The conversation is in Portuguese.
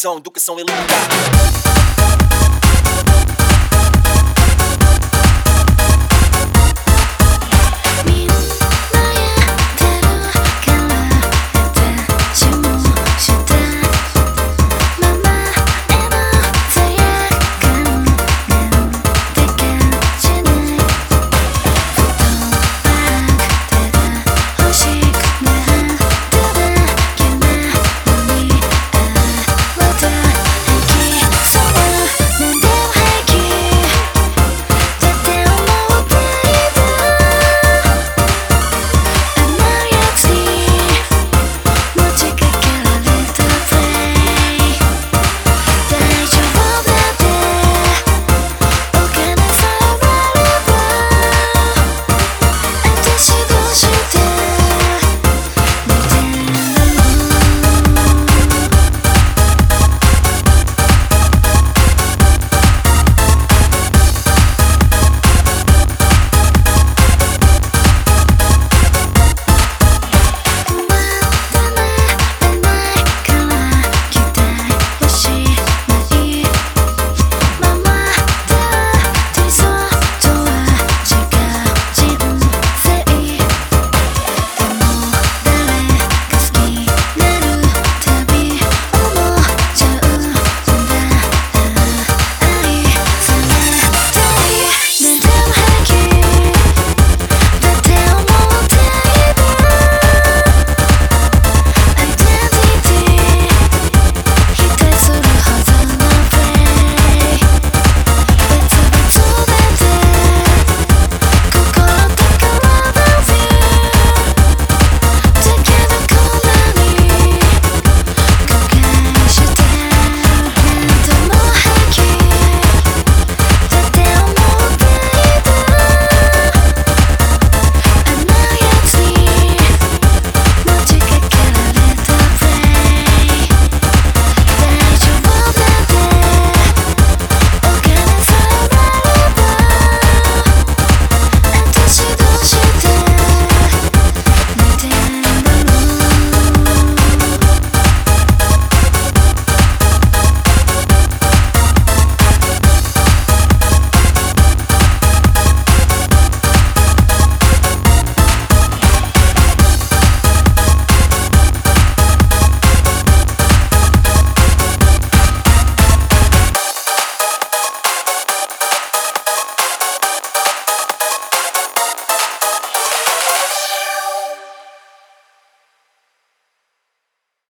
visão, educação ilimitada.